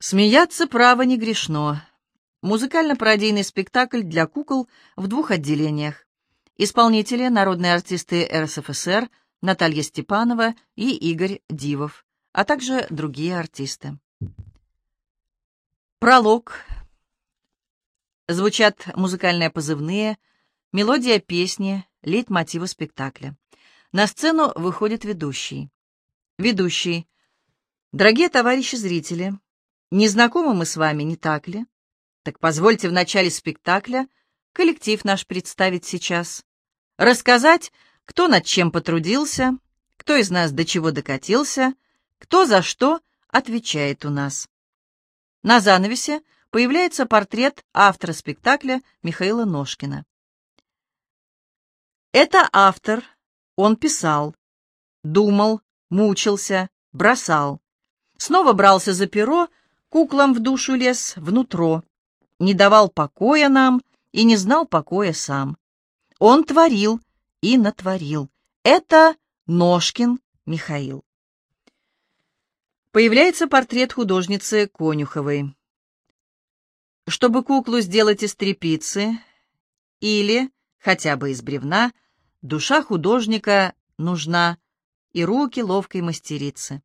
Смеяться право не грешно. Музыкально-пародийный спектакль для кукол в двух отделениях. Исполнители — народные артисты РСФСР Наталья Степанова и Игорь Дивов, а также другие артисты. Пролог. Звучат музыкальные позывные, мелодия песни, лейтмотивы спектакля. На сцену выходит ведущий. Ведущий. Дорогие товарищи зрители, не знакомы мы с вами, не так ли? Так позвольте в начале спектакля коллектив наш представить сейчас. Рассказать, кто над чем потрудился, кто из нас до чего докатился, кто за что отвечает у нас. На занавесе появляется портрет автора спектакля Михаила Ножкина. Это автор, он писал, думал, мучился, бросал. Снова брался за перо, Куклам в душу лез, внутро, не давал покоя нам и не знал покоя сам. Он творил и натворил. Это Ножкин Михаил. Появляется портрет художницы Конюховой. Чтобы куклу сделать из тряпицы или хотя бы из бревна, душа художника нужна и руки ловкой мастерицы.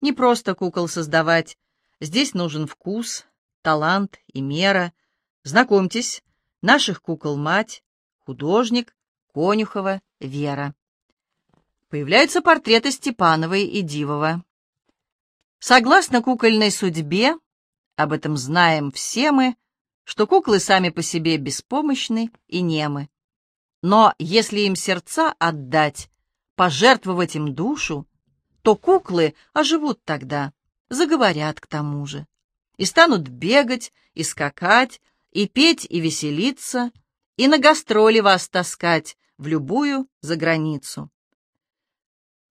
Не просто кукол создавать, Здесь нужен вкус, талант и мера. Знакомьтесь, наших кукол мать, художник, Конюхова, Вера. Появляются портреты Степановой и Дивова. Согласно кукольной судьбе, об этом знаем все мы, что куклы сами по себе беспомощны и немы. Но если им сердца отдать, пожертвовать им душу, то куклы оживут тогда заговорят к тому же, и станут бегать, и скакать, и петь, и веселиться, и на гастроли вас таскать в любую заграницу.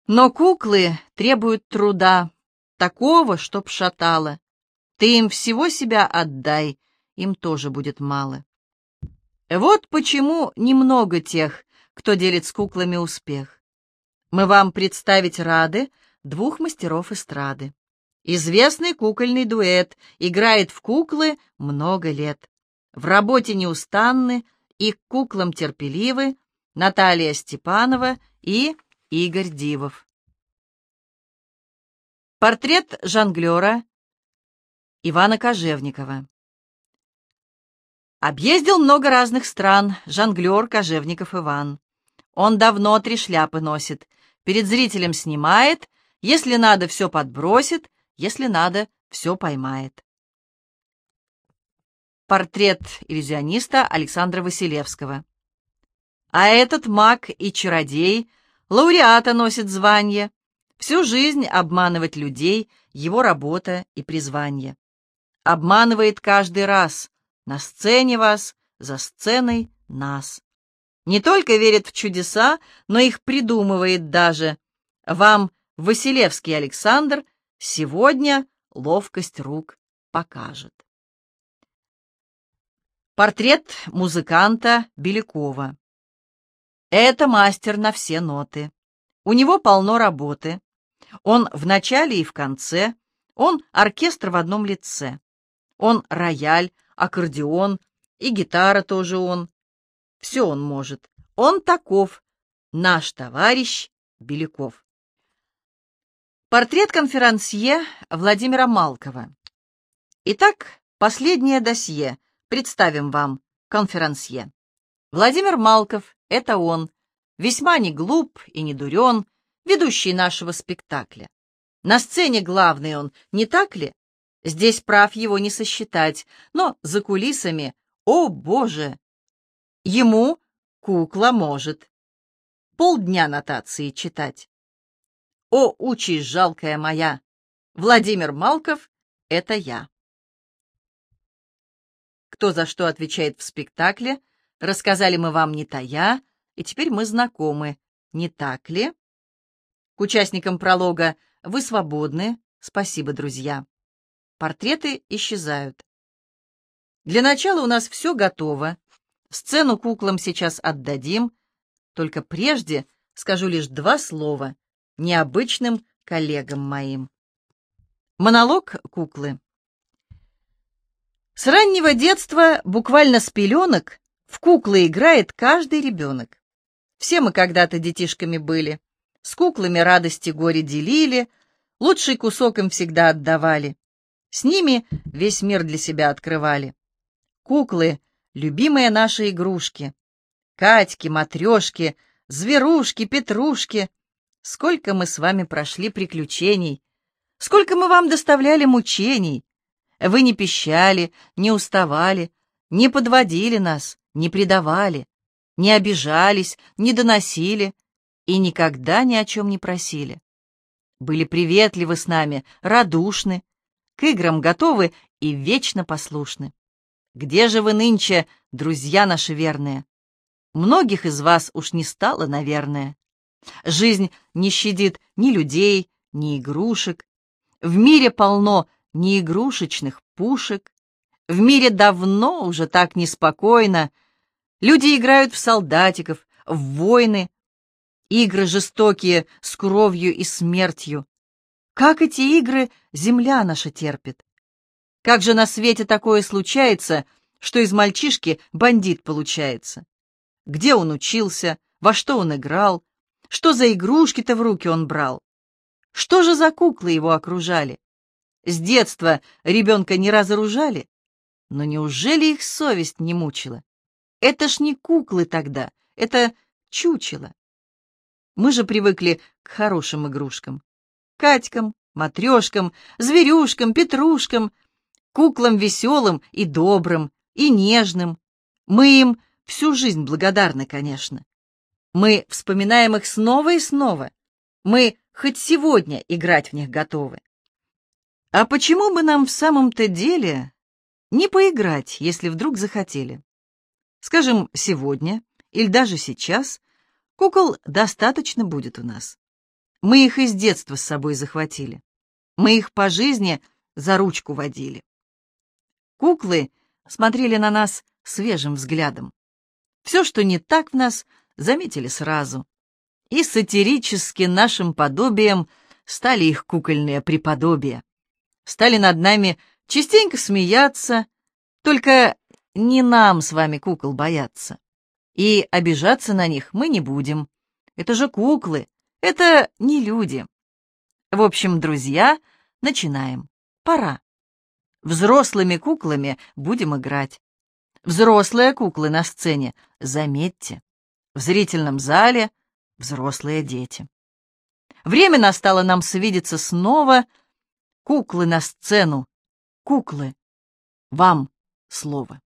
Но куклы требуют труда, такого, чтоб шатало. Ты им всего себя отдай, им тоже будет мало. Вот почему немного тех, кто делит с куклами успех. Мы вам представить рады двух мастеров эстрады. Известный кукольный дуэт, играет в куклы много лет. В работе неустанны и к куклам терпеливы Наталья Степанова и Игорь Дивов. Портрет жонглера Ивана Кожевникова. Объездил много разных стран жонглер Кожевников Иван. Он давно три шляпы носит, перед зрителем снимает, если надо, все подбросит, если надо, все поймает. Портрет иллюзиониста Александра Василевского. А этот маг и чародей, лауреата носит звание, всю жизнь обманывать людей — его работа и призвание. Обманывает каждый раз, на сцене вас, за сценой нас. Не только верит в чудеса, но их придумывает даже. Вам Василевский Александр Сегодня ловкость рук покажет. Портрет музыканта Белякова. Это мастер на все ноты. У него полно работы. Он в начале и в конце. Он оркестр в одном лице. Он рояль, аккордеон и гитара тоже он. Все он может. Он таков, наш товарищ Беляков. Портрет конферансье Владимира Малкова. Итак, последнее досье. Представим вам конферансье. Владимир Малков — это он, весьма не глуп и не дурен, ведущий нашего спектакля. На сцене главный он, не так ли? Здесь прав его не сосчитать, но за кулисами, о боже! Ему кукла может полдня нотации читать. О, участь жалкая моя! Владимир Малков — это я. Кто за что отвечает в спектакле, рассказали мы вам не тая, и теперь мы знакомы, не так ли? К участникам пролога вы свободны, спасибо, друзья. Портреты исчезают. Для начала у нас все готово. Сцену куклам сейчас отдадим, только прежде скажу лишь два слова — необычным коллегам моим. Монолог куклы. С раннего детства, буквально с пеленок, в куклы играет каждый ребенок. Все мы когда-то детишками были. С куклами радости горе делили, лучший кусок им всегда отдавали. С ними весь мир для себя открывали. Куклы — любимые наши игрушки. Катьки, матрешки, зверушки, петрушки. Сколько мы с вами прошли приключений, сколько мы вам доставляли мучений. Вы не пищали, не уставали, не подводили нас, не предавали, не обижались, не доносили и никогда ни о чем не просили. Были приветливы с нами, радушны, к играм готовы и вечно послушны. Где же вы нынче, друзья наши верные? Многих из вас уж не стало, наверное. Жизнь не щадит ни людей, ни игрушек. В мире полно неигрушечных пушек. В мире давно уже так неспокойно. Люди играют в солдатиков, в войны. Игры жестокие с кровью и смертью. Как эти игры земля наша терпит? Как же на свете такое случается, что из мальчишки бандит получается? Где он учился, во что он играл, что за игрушки-то в руки он брал? Что же за куклы его окружали? С детства ребенка не разоружали? Но неужели их совесть не мучила? Это ж не куклы тогда, это чучело. Мы же привыкли к хорошим игрушкам. Катькам, матрешкам, зверюшкам, петрушкам, куклам веселым и добрым, и нежным. Мы им всю жизнь благодарны, конечно. Мы вспоминаем их снова и снова. Мы хоть сегодня играть в них готовы. А почему бы нам в самом-то деле не поиграть, если вдруг захотели? Скажем, сегодня или даже сейчас кукол достаточно будет у нас. Мы их из детства с собой захватили. Мы их по жизни за ручку водили. Куклы смотрели на нас свежим взглядом. Все, что не так в нас, заметили сразу. И сатирически нашим подобием стали их кукольные преподобия стали над нами частенько смеяться, только не нам с вами кукол бояться. И обижаться на них мы не будем. Это же куклы, это не люди. В общем, друзья, начинаем. Пора. Взрослыми куклами будем играть. Взрослые куклы на сцене, заметьте. В зрительном зале взрослые дети. Время настало нам свидеться снова — Куклы на сцену! Куклы! Вам слово!